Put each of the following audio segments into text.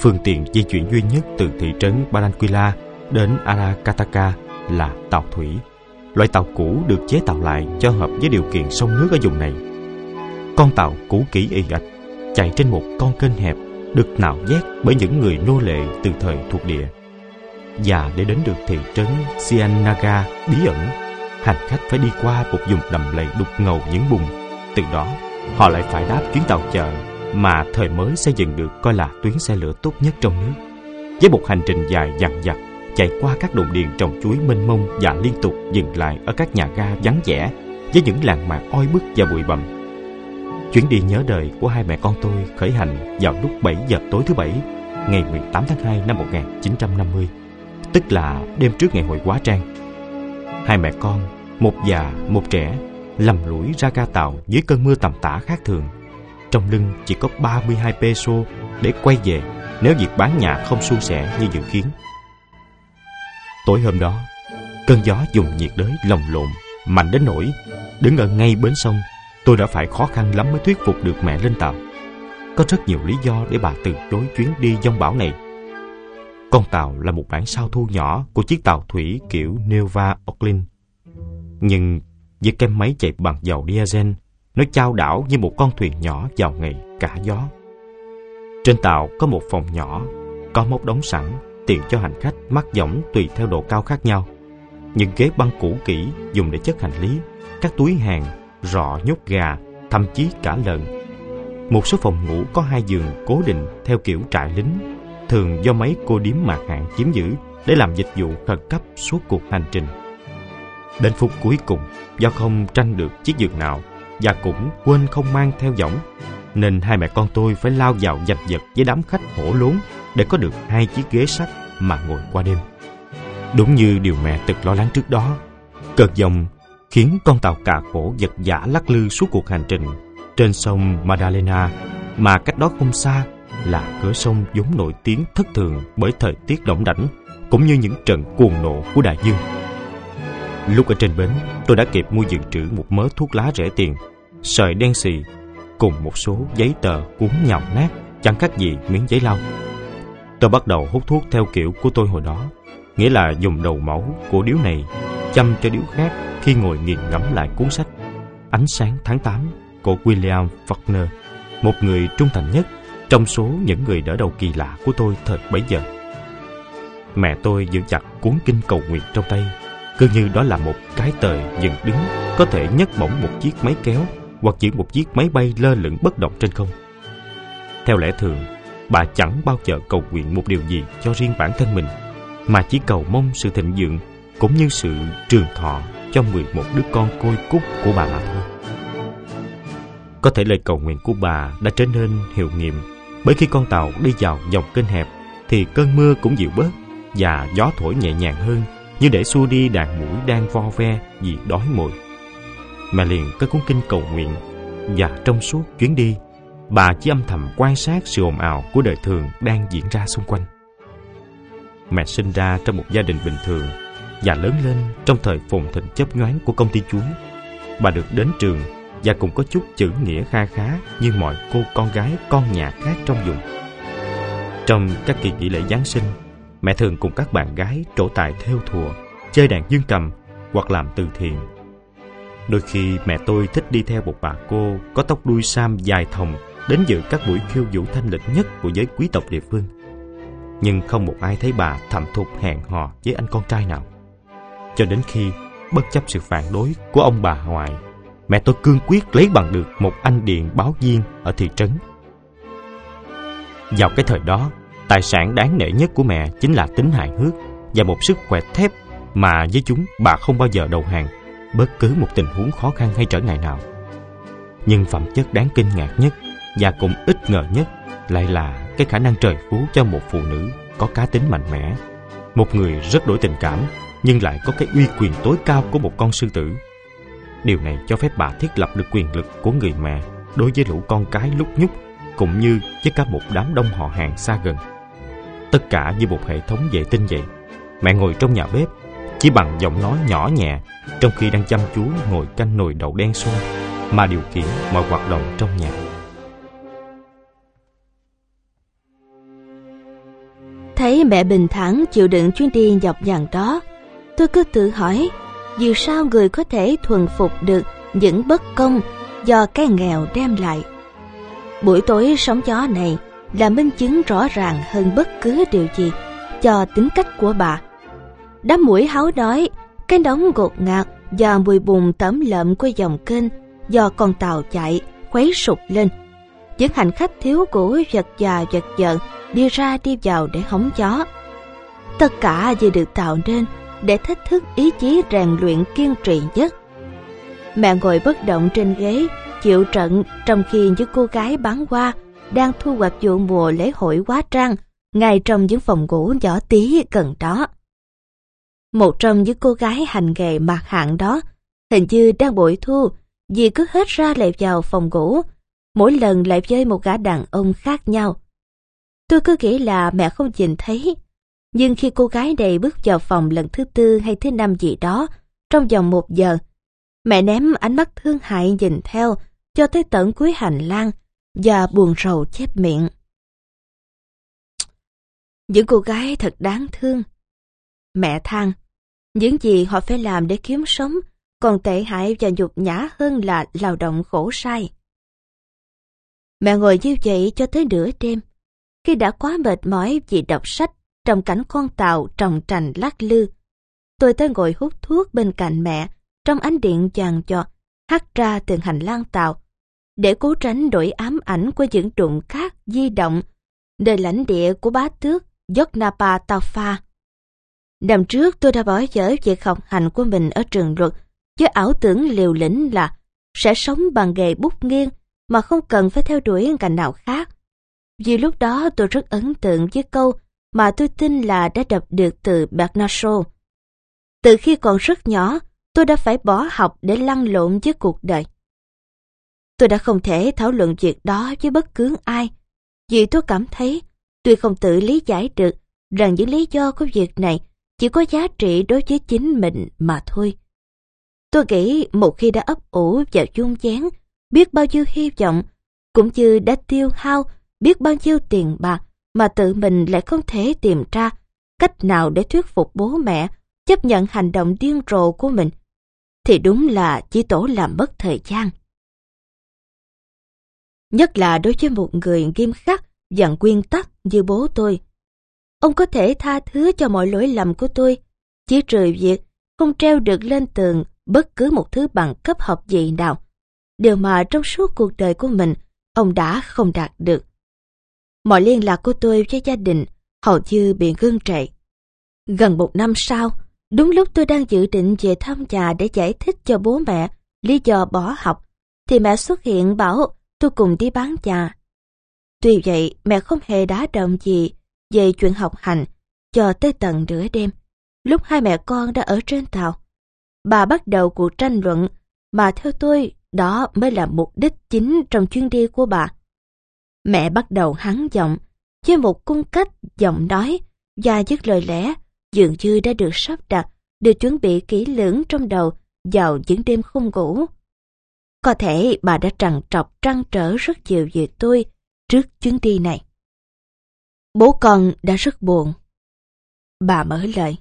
Phương tiện di chuyển duy nhất từ thị trấn Balanquila đến Aracataca là tàu thủy. Loại tàu cũ được chế tạo lại cho hợp với điều kiện sông nước ở vùng này. Con tàu cũ kỹ y ạch chạy trên một con kênh hẹp được nạo vét bởi những người nô lệ từ thời thuộc địa. Và để đến được thị trấn Sianaga bí ẩn, hành khách phải đi qua một vùng đầm lầy đục ngầu những bùn. Từ đó, họ lại phải đáp chuyến tàu chợ mà thời mới xây dựng được coi là tuyến xe lửa tốt nhất trong nước. Với một hành trình dài dằng dặc, chạy qua các đồn điền trồng chuối mênh mông và liên tục dừng lại ở các nhà ga vắng vẻ với những làng mạc oi bức và bụi bặm. Chuyến đi nhớ đời của hai mẹ con tôi khởi hành vào lúc 7 giờ tối thứ Bảy, ngày 18 tháng 2 năm 1950, tức là đêm trước ngày hội hóa trang. Hai mẹ con, một già, một trẻ, lầm lũi ra ga tàu dưới cơn mưa tầm tã khác thường. Trong lưng chỉ có 32 peso để quay về nếu việc bán nhà không suôn sẻ như dự kiến. Tối hôm đó, cơn gió dùng nhiệt đới lồng lộn, mạnh đến nỗi đứng ở ngay bến sông, tôi đã phải khó khăn lắm mới thuyết phục được mẹ lên tàu. Có rất nhiều lý do để bà từ chối chuyến đi dông bão này. Con tàu là một bản sao thu nhỏ của chiếc tàu thủy kiểu Nova Auckland. Nhưng với cái máy chạy bằng dầu diesel, nó trao đảo như một con thuyền nhỏ vào ngày cả gió. Trên tàu có một phòng nhỏ, có móc đóng sẵn tiện cho hành khách mắc võng tùy theo độ cao khác nhau. Những ghế băng cũ kỹ dùng để chất hành lý, các túi hàng, rọ nhốt gà, thậm chí cả lợn. Một số phòng ngủ có hai giường cố định theo kiểu trại lính, thường do mấy cô điếm mạc hạng chiếm giữ để làm dịch vụ khẩn cấp suốt cuộc hành trình. Đến phút cuối cùng, do không tranh được chiếc giường nào và cũng quên không mang theo võng, nên hai mẹ con tôi phải lao vào giành giật với đám khách hổ lốn để có được hai chiếc ghế sắt mà ngồi qua đêm. Đúng như điều mẹ từng lo lắng trước đó, cơn dòng khiến con tàu cà khổ giật giả lắc lư suốt cuộc hành trình trên sông Madalena mà cách đó không xa là cửa sông vốn nổi tiếng thất thường bởi thời tiết động đảnh cũng như những trận cuồng nộ của đại dương. Lúc ở trên bến, tôi đã kịp mua dự trữ một mớ thuốc lá rẻ tiền, sợi đen xì cùng một số giấy tờ cuốn nhào nát chẳng khác gì miếng giấy lau. Tôi bắt đầu hút thuốc theo kiểu của tôi hồi đó, nghĩa là dùng đầu mẫu của điếu này chăm cho điếu khác khi ngồi nghiền ngẫm lại cuốn sách Ánh sáng tháng 8 của William Faulkner, một người trung thành nhất trong số những người đỡ đầu kỳ lạ của tôi thời bấy giờ. Mẹ tôi giữ chặt cuốn kinh cầu nguyện trong tay, cứ như đó là một cái tời dựng đứng có thể nhấc bổng một chiếc máy kéo hoặc giữ một chiếc máy bay lơ lửng bất động trên không. Theo lẽ thường, bà chẳng bao giờ cầu nguyện một điều gì cho riêng bản thân mình, mà chỉ cầu mong sự thịnh vượng cũng như sự trường thọ cho 11 đứa con côi cút của bà mà thôi. Có thể lời cầu nguyện của bà đã trở nên hiệu nghiệm bởi khi con tàu đi vào dòng kênh hẹp thì cơn mưa cũng dịu bớt và gió thổi nhẹ nhàng hơn như để xua đi đàn mũi đang vo ve vì đói mồi. Mẹ liền cất cuốn kinh cầu nguyện và trong suốt chuyến đi bà chỉ âm thầm quan sát sự ồn ào của đời thường đang diễn ra xung quanh. Mẹ sinh ra trong một gia đình bình thường và lớn lên trong thời phồn thịnh chấp nhoáng của công ty chuối. Bà được đến trường và cũng có chút chữ nghĩa kha khá như mọi cô con gái con nhà khác trong vùng. Trong các kỳ nghỉ lễ Giáng sinh, mẹ thường cùng các bạn gái trổ tài theo thùa, chơi đàn dương cầm hoặc làm từ thiện. Đôi khi mẹ tôi thích đi theo một bà cô có tóc đuôi sam dài thòng đến dự các buổi khiêu vũ thanh lịch nhất của giới quý tộc địa phương. Nhưng không một ai thấy bà thầm thục hẹn hò với anh con trai nào. Cho đến khi, bất chấp sự phản đối của ông bà ngoại, mẹ tôi cương quyết lấy bằng được một anh điện báo viên ở thị trấn. Vào cái thời đó, tài sản đáng nể nhất của mẹ chính là tính hài hước và một sức khỏe thép mà với chúng bà không bao giờ đầu hàng bất cứ một tình huống khó khăn hay trở ngại nào. Nhưng phẩm chất đáng kinh ngạc nhất và cũng ít ngờ nhất lại là cái khả năng trời phú cho một phụ nữ có cá tính mạnh mẽ, một người rất đổi tình cảm nhưng lại có cái uy quyền tối cao của một con sư tử. Điều này cho phép bà thiết lập được quyền lực của người mẹ đối với lũ con cái lúc nhúc cũng như với cả một đám đông họ hàng xa gần. Tất cả như một hệ thống vệ tinh vậy. Mẹ ngồi trong nhà bếp chỉ bằng giọng nói nhỏ nhẹ trong khi đang chăm chú ngồi canh nồi đậu đen xôi mà điều khiển mọi hoạt động trong nhà. Thấy mẹ bình thản chịu đựng chuyến đi dọc dằn đó, tôi cứ tự hỏi vì sao người có thể thuần phục được những bất công do cái nghèo đem lại. Buổi tối sóng gió này là minh chứng rõ ràng hơn bất cứ điều gì cho tính cách của bà. Đám mũi háo đói, cái nóng gột ngạt và mùi bùn tấm lợm của dòng kênh do con tàu chạy khuấy sụp lên. Những hành khách thiếu củ vật già vật giận đi ra đi vào để hóng gió. Tất cả đều được tạo nên để thách thức ý chí rèn luyện kiên trì nhất. Mẹ ngồi bất động trên ghế, chịu trận trong khi những cô gái bán qua đang thu hoạch vụ mùa lễ hội quá trang ngay trong những phòng ngủ nhỏ tí gần đó. Một trong những cô gái hành nghề mặt hạng đó hình như đang bội thu vì cứ hết ra lại vào phòng ngủ, mỗi lần lại với một gã đàn ông khác nhau. Tôi cứ nghĩ là mẹ không nhìn thấy, nhưng khi cô gái này bước vào phòng lần thứ tư hay thứ năm gì đó, trong vòng một giờ, mẹ ném ánh mắt thương hại nhìn theo cho tới tận cuối hành lang và buồn rầu chép miệng. Những cô gái thật đáng thương. Mẹ than, những gì họ phải làm để kiếm sống còn tệ hại và nhục nhã hơn là lao động khổ sai. Mẹ ngồi như vậy cho tới nửa đêm. Khi đã quá mệt mỏi vì đọc sách trong cảnh con tàu trồng trành lắc lư, tôi tới ngồi hút thuốc bên cạnh mẹ trong ánh điện chàng chọt hắt ra từ hành lang tàu để cố tránh đổi ám ảnh của những trụng khác di động nơi lãnh địa của bá tước Yoknapa Taufa. Năm trước tôi đã bỏ dở việc học hành của mình ở trường luật với ảo tưởng liều lĩnh là sẽ sống bằng nghề bút nghiêng mà không cần phải theo đuổi ngành nào khác. Vì lúc đó tôi rất ấn tượng với câu mà tôi tin là đã đọc được từ Bernard Shaw. Từ khi còn rất nhỏ, tôi đã phải bỏ học để lăn lộn với cuộc đời. Tôi đã không thể thảo luận việc đó với bất cứ ai, vì tôi cảm thấy tôi không tự lý giải được rằng những lý do của việc này chỉ có giá trị đối với chính mình mà thôi. Tôi nghĩ một khi đã ấp ủ và chung chén, biết bao nhiêu hy vọng, cũng như đã tiêu hao biết bao nhiêu tiền bạc mà tự mình lại không thể tìm ra cách nào để thuyết phục bố mẹ chấp nhận hành động điên rồ của mình, thì đúng là chỉ tổ làm mất thời gian. Nhất là đối với một người nghiêm khắc và nguyên tắc như bố tôi. Ông có thể tha thứ cho mọi lỗi lầm của tôi, chỉ trừ việc không treo được lên tường bất cứ một thứ bằng cấp học gì nào, điều mà trong suốt cuộc đời của mình ông đã không đạt được. Mọi liên lạc của tôi với gia đình hầu như bị gương trệ. Gần một năm sau, đúng lúc tôi đang dự định về thăm nhà để giải thích cho bố mẹ lý do bỏ học, thì mẹ xuất hiện bảo tôi cùng đi bán trà. Tuy vậy, mẹ không hề đá động gì về chuyện học hành cho tới tận nửa đêm, lúc hai mẹ con đã ở trên tàu. Bà bắt đầu cuộc tranh luận mà theo tôi đó mới là mục đích chính trong chuyến đi của bà. Mẹ bắt đầu hắn giọng với một cung cách giọng nói và dứt lời lẽ dường như đã được sắp đặt, được chuẩn bị kỹ lưỡng trong đầu vào những đêm không ngủ. Có thể bà đã trằn trọc trăn trở rất nhiều về tôi trước chuyến đi này. Bố con đã rất buồn. Bà mở lời.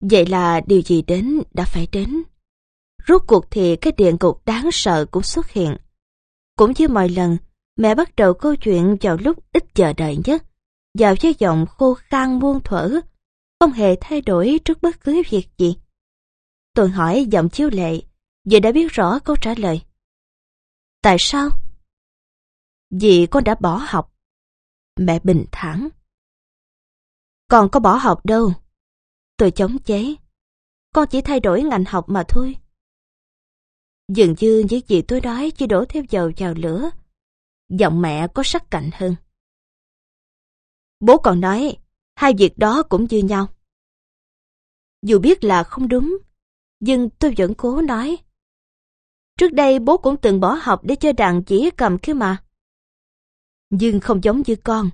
Vậy là điều gì đến đã phải đến. Rốt cuộc thì cái điện cục đáng sợ cũng xuất hiện. Cũng như mọi lần, mẹ bắt đầu câu chuyện vào lúc ít chờ đợi nhất, vào với giọng khô khan muôn thuở, không hề thay đổi trước bất cứ việc gì. Tôi hỏi giọng chiếu lệ, giờ đã biết rõ câu trả lời. Tại sao? Vì con đã bỏ học. Mẹ bình thản. Con có bỏ học đâu. Tôi chống chế. Con chỉ thay đổi ngành học mà thôi. Dường như những gì tôi nói chỉ đổ thêm dầu vào lửa. Giọng mẹ có sắc cạnh hơn. Bố còn nói, hai việc đó cũng như nhau. Dù biết là không đúng, nhưng tôi vẫn cố nói. Trước đây bố cũng từng bỏ học để chơi đàn chỉ cầm kia mà. Nhưng không giống như con.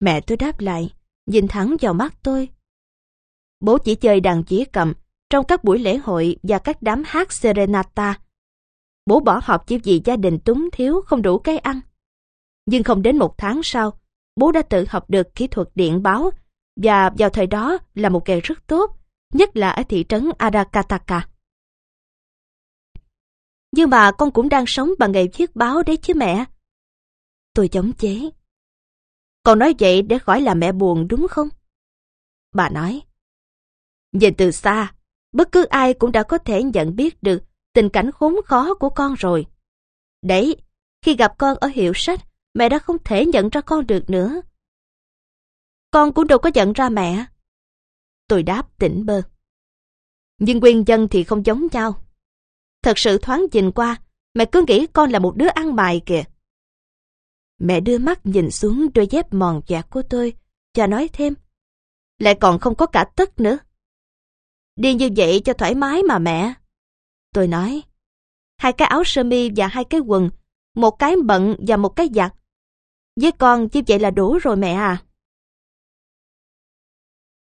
Mẹ tôi đáp lại, nhìn thẳng vào mắt tôi. Bố chỉ chơi đàn chỉ cầm trong các buổi lễ hội và các đám hát serenata. bố bỏ học chỉ vì gia đình túng thiếu không đủ cái ăn. Nhưng không đến một tháng sau, bố đã tự học được kỹ thuật điện báo và vào thời đó là một nghề rất tốt, nhất là ở thị trấn Arakataka. Nhưng mà con cũng đang sống bằng nghề viết báo đấy chứ mẹ. Tôi chống chế. Con nói vậy để khỏi làm mẹ buồn đúng không? Bà nói. Nhìn từ xa, bất cứ ai cũng đã có thể nhận biết được tình cảnh khốn khó của con rồi. Đấy, khi gặp con ở hiệu sách, mẹ đã không thể nhận ra con được nữa. Con cũng đâu có nhận ra mẹ. Tôi đáp tỉnh bơ. Nhưng nguyên dân thì không giống nhau. Thật sự thoáng nhìn qua, mẹ cứ nghĩ con là một đứa ăn mày kìa. Mẹ đưa mắt nhìn xuống đôi dép mòn dạt của tôi, và nói thêm. Lại còn không có cả tất nữa. Đi như vậy cho thoải mái mà mẹ. Tôi nói. Hai cái áo sơ mi và hai cái quần, một cái bận và một cái giặt. Với con như vậy là đủ rồi mẹ à.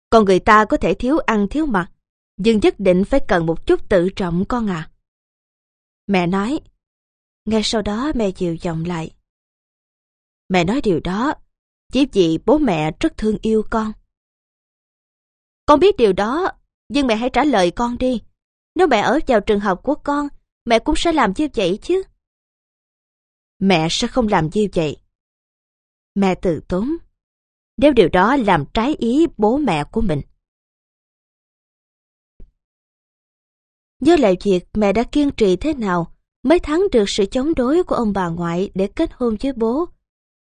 Con người ta có thể thiếu ăn thiếu mặc, nhưng nhất định phải cần một chút tự trọng con à. Mẹ nói. Ngay sau đó mẹ dịu giọng lại. Mẹ nói điều đó, chỉ vì bố mẹ rất thương yêu con. Con biết điều đó, nhưng mẹ hãy trả lời con đi. Nếu mẹ ở vào trường học của con, mẹ cũng sẽ làm như vậy chứ. Mẹ sẽ không làm như vậy. Mẹ tự tốn. Nếu điều đó làm trái ý bố mẹ của mình. Nhớ lại việc mẹ đã kiên trì thế nào mới thắng được sự chống đối của ông bà ngoại để kết hôn với bố.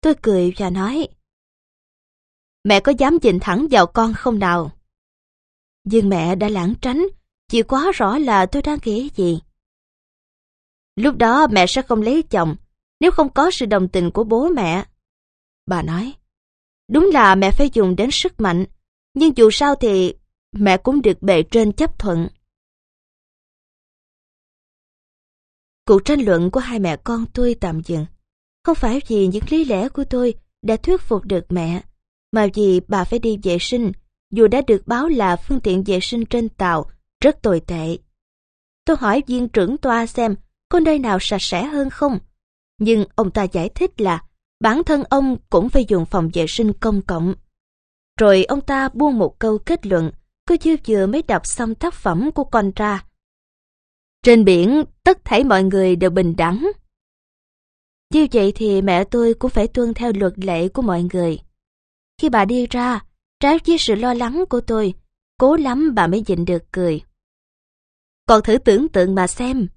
Tôi cười và nói Mẹ có dám nhìn thẳng vào con không nào? Nhưng mẹ đã lãng tránh, chỉ quá rõ là tôi đang nghĩ gì. Lúc đó mẹ sẽ không lấy chồng, nếu không có sự đồng tình của bố mẹ. Bà nói, đúng là mẹ phải dùng đến sức mạnh, nhưng dù sao thì mẹ cũng được bề trên chấp thuận. Cuộc tranh luận của hai mẹ con tôi tạm dừng. Không phải vì những lý lẽ của tôi đã thuyết phục được mẹ, mà vì bà phải đi vệ sinh, dù đã được báo là phương tiện vệ sinh trên tàu rất tồi tệ. Tôi hỏi viên trưởng toa xem có nơi nào sạch sẽ hơn không, nhưng ông ta giải thích là bản thân ông cũng phải dùng phòng vệ sinh công cộng. Rồi ông ta buông một câu kết luận, cứ chưa vừa mới đọc xong tác phẩm của con ra. Trên biển, tất thảy mọi người đều bình đẳng. Như vậy thì mẹ tôi cũng phải tuân theo luật lệ của mọi người. Khi bà đi ra, trái với sự lo lắng của tôi, cố lắm bà mới nhịn được cười. Còn thử tưởng tượng mà xem.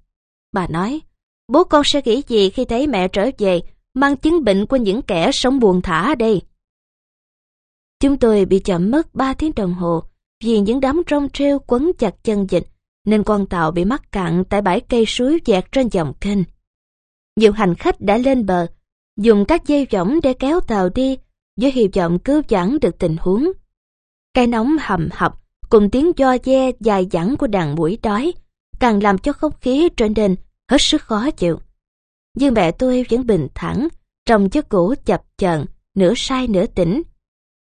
Bà nói, bố con sẽ nghĩ gì khi thấy mẹ trở về mang chứng bệnh của những kẻ sống buồn thả đây. Chúng tôi bị chậm mất 3 tiếng đồng hồ vì những đám rong treo quấn chặt chân dịch nên con tàu bị mắc cạn tại bãi cây suối dẹt trên dòng kênh. Nhiều hành khách đã lên bờ, dùng các dây võng để kéo tàu đi với hy vọng cứu vãn được tình huống. Cái nóng hầm hập cùng tiếng do de dài dẳng của đàn mũi đói càng làm cho không khí trở nên hết sức khó chịu. Nhưng mẹ tôi vẫn bình thản, trong chiếc cũ chập chờn, nửa sai nửa tỉnh.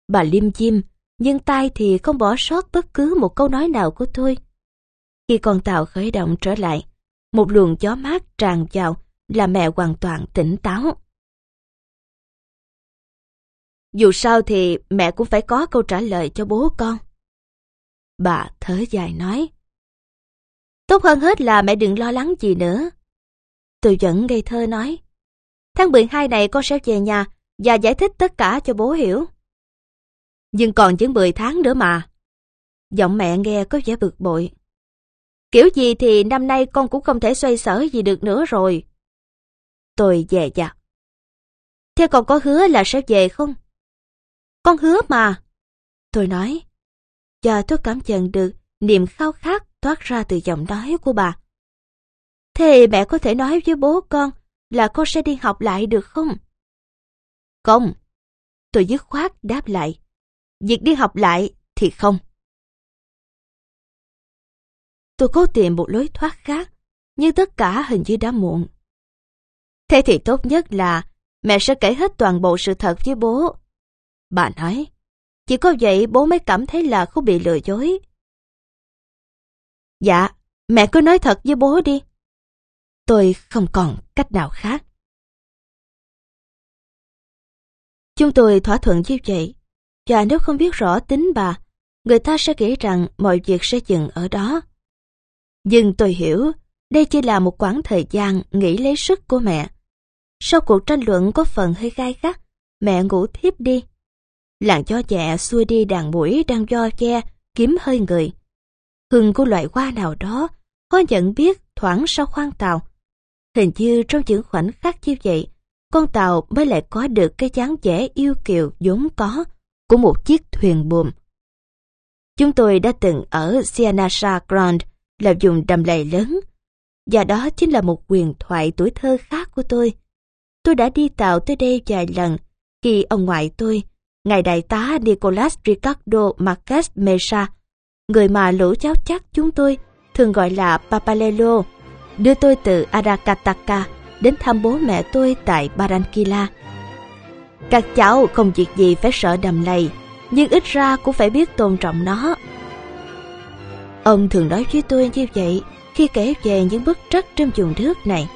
Bà liêm chim, nhưng tai thì không bỏ sót bất cứ một câu nói nào của tôi. Khi con tàu khởi động trở lại, một luồng gió mát tràn vào là mẹ hoàn toàn tỉnh táo. Dù sao thì mẹ cũng phải có câu trả lời cho bố con. Bà thở dài nói. Tốt hơn hết là mẹ đừng lo lắng gì nữa. Tôi vẫn ngây thơ nói. Tháng 12 này con sẽ về nhà và giải thích tất cả cho bố hiểu. Nhưng còn chừng 10 tháng nữa mà. Giọng mẹ nghe có vẻ bực bội. Kiểu gì thì năm nay con cũng không thể xoay sở gì được nữa rồi. Tôi về dạ. Thế con có hứa là sẽ về không? Con hứa mà. Tôi nói. Và tôi cảm nhận được niềm khao khát thoát ra từ giọng nói của bà. Thế mẹ có thể nói với bố con là con sẽ đi học lại được không? Không. Tôi dứt khoát đáp lại. Việc đi học lại thì không. Tôi cố tìm một lối thoát khác, nhưng tất cả hình như đã muộn. Thế thì tốt nhất là mẹ sẽ kể hết toàn bộ sự thật với bố. Bà nói, chỉ có vậy bố mới cảm thấy là không bị lừa dối. Dạ, mẹ cứ nói thật với bố đi. Tôi không còn cách nào khác. Chúng tôi thỏa thuận như vậy, và nếu không biết rõ tính bà, người ta sẽ nghĩ rằng mọi việc sẽ dừng ở đó. Nhưng tôi hiểu, đây chỉ là một quãng thời gian nghỉ lấy sức của mẹ. Sau cuộc tranh luận có phần hơi gai gắt, mẹ ngủ thiếp đi. Làn cho nhẹ xuôi đi đàn mũi đang do che, kiếm hơi người. Hương của loại hoa nào đó, có nhận biết thoảng sau khoang tàu. Hình như trong những khoảnh khắc như vậy, con tàu mới lại có được cái dáng vẻ yêu kiều vốn có của một chiếc thuyền buồm. Chúng tôi đã từng ở Sienasa Grand là dùng đầm lầy lớn, và đó chính là một quyền thoại tuổi thơ khác của tôi. Tôi đã đi tàu tới đây vài lần khi ông ngoại tôi, ngài đại tá Nicolas Ricardo Marquez Mesa, người mà lũ cháu chắc chúng tôi thường gọi là Papalelo, đưa tôi từ Aracataca đến thăm bố mẹ tôi tại Barranquilla. Các cháu không việc gì phải sợ đầm lầy, nhưng ít ra cũng phải biết tôn trọng nó. Ông thường nói với tôi như vậy khi kể về những bức trắc trong vùng nước này.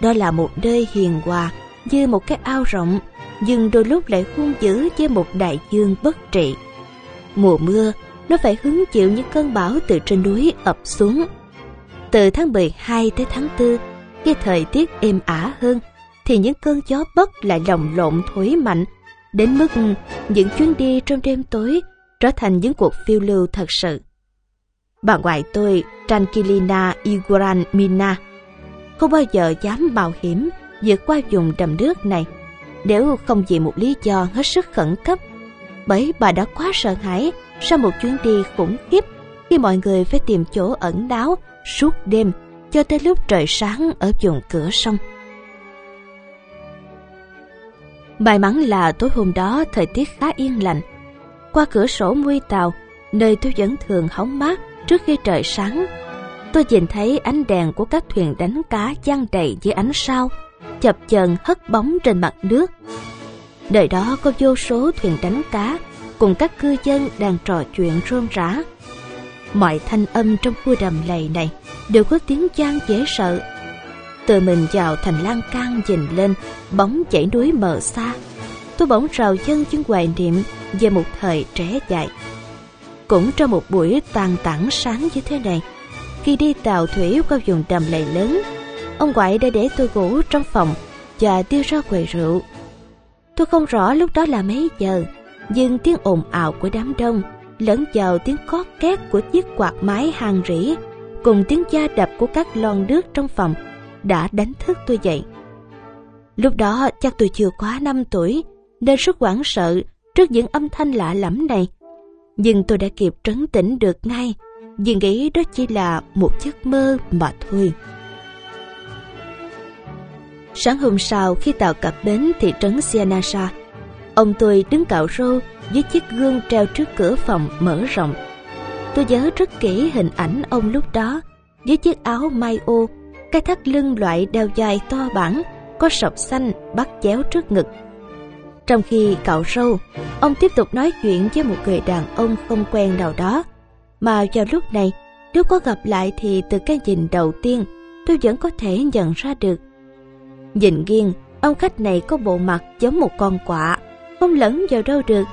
Đó là một nơi hiền hòa như một cái ao rộng, nhưng đôi lúc lại hung dữ với một đại dương bất trị. Mùa mưa, nó phải hứng chịu những cơn bão từ trên núi ập xuống. Từ tháng 12 tới tháng 4, khi thời tiết êm ả hơn, thì những cơn gió bất lại lồng lộn thổi mạnh, đến mức những chuyến đi trong đêm tối trở thành những cuộc phiêu lưu thật sự. Bà ngoại tôi, Tranquilina Iguran Mina, không bao giờ dám mạo hiểm vượt qua vùng đầm nước này nếu không vì một lý do hết sức khẩn cấp bởi bà đã quá sợ hãi sau một chuyến đi khủng khiếp khi mọi người phải tìm chỗ ẩn náu suốt đêm cho tới lúc trời sáng ở vùng cửa sông. May mắn là tối hôm đó thời tiết khá yên lành. Qua cửa sổ mui tàu, nơi tôi vẫn thường hóng mát trước khi trời sáng, tôi nhìn thấy ánh đèn của các thuyền đánh cá giăng đầy dưới ánh sao, chập chờn hất bóng trên mặt nước. nơi đó có vô số thuyền đánh cá cùng các cư dân đang trò chuyện rôm rã. Mọi thanh âm trong khu đầm lầy này đều có tiếng chan dễ sợ. Tự mình vào thành lan can nhìn lên, bóng chảy núi mờ xa. Tôi bỗng rào chân chứng hoài niệm về một thời trẻ dại. Cũng trong một buổi tàn tảng sáng như thế này, khi đi tàu thủy qua vùng đầm lầy lớn, ông ngoại đã để tôi ngủ trong phòng và đưa ra quầy rượu. Tôi không rõ lúc đó là mấy giờ, nhưng tiếng ồn ào của đám đông lẫn vào tiếng cót két của chiếc quạt máy hàng rỉ cùng tiếng da đập của các lon nước trong phòng đã đánh thức tôi dậy. Lúc đó chắc tôi chưa quá 5 tuổi nên rất hoảng sợ trước những âm thanh lạ lẫm này. Nhưng tôi đã kịp trấn tĩnh được ngay vì nghĩ đó chỉ là một giấc mơ mà thôi. Sáng hôm sau khi tàu cập bến thị trấn Sianasa, ông tôi đứng cạo râu với chiếc gương treo trước cửa phòng mở rộng. Tôi nhớ rất kỹ hình ảnh ông lúc đó với chiếc áo mai ô, cái thắt lưng loại đeo dài to bản, có sọc xanh bắt chéo trước ngực. Trong khi cạo râu, ông tiếp tục nói chuyện với một người đàn ông không quen nào đó. Mà vào lúc này, nếu có gặp lại thì từ cái nhìn đầu tiên, tôi vẫn có thể nhận ra được. Nhìn nghiêng, ông khách này có bộ mặt giống một con quạ, không lẫn vào đâu được.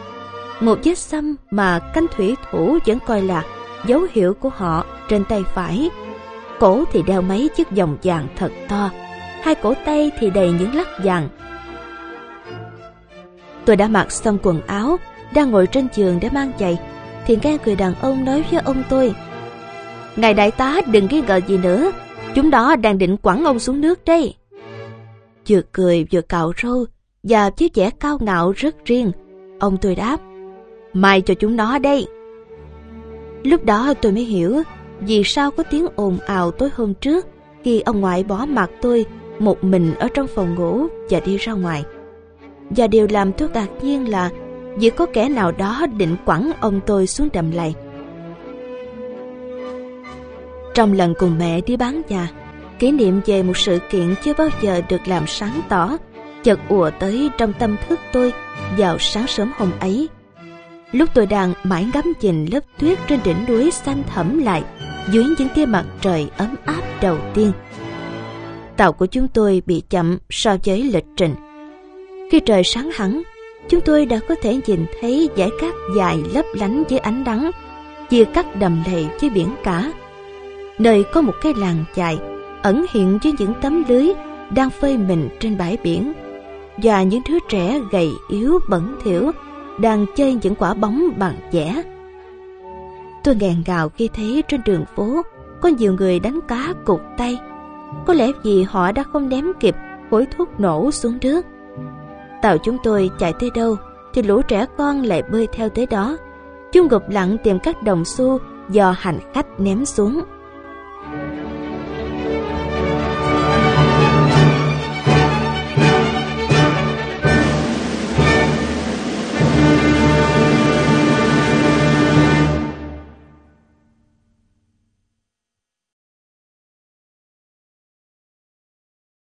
Một vết xăm mà canh thủy thủ vẫn coi là dấu hiệu của họ trên tay phải. Cổ thì đeo mấy chiếc vòng vàng thật to, hai cổ tay thì đầy những lắc vàng. Tôi đã mặc xong quần áo, đang ngồi trên giường để mang giày, thì nghe người đàn ông nói với ông tôi. Ngài đại tá đừng nghi ngờ gì nữa, chúng đó đang định quẳng ông xuống nước đây. Vừa cười vừa cạo râu, và chiếc vẻ cao ngạo rất riêng. Ông tôi đáp, mai cho chúng nó đây. Lúc đó tôi mới hiểu vì sao có tiếng ồn ào tối hôm trước khi ông ngoại bỏ mặt tôi một mình ở trong phòng ngủ và đi ra ngoài. Và điều làm tôi ngạc nhiên là vì có kẻ nào đó định quẳng ông tôi xuống đầm lầy. Trong lần cùng mẹ đi bán nhà, kỷ niệm về một sự kiện chưa bao giờ được làm sáng tỏ chợt ùa tới trong tâm thức tôi vào sáng sớm hôm ấy. Lúc tôi đang mãi ngắm nhìn lớp tuyết trên đỉnh núi xanh thẫm lại dưới những tia mặt trời ấm áp đầu tiên. Tàu của chúng tôi bị chậm so với lịch trình. Khi trời sáng hẳn, chúng tôi đã có thể nhìn thấy dải cát dài lấp lánh dưới ánh nắng, chia cắt đầm lầy với biển cả. Nơi có một cái làng chài ẩn hiện dưới những tấm lưới đang phơi mình trên bãi biển và những đứa trẻ gầy yếu bẩn thỉu đang chơi những quả bóng bằng vẽ. Tôi nghẹn ngào khi thấy trên đường phố có nhiều người đánh cá cụt tay. Có lẽ vì họ đã không ném kịp khối thuốc nổ xuống nước. Tàu chúng tôi chạy tới đâu thì lũ trẻ con lại bơi theo tới đó. Chúng gục lặng tìm các đồng xu do hành khách ném xuống.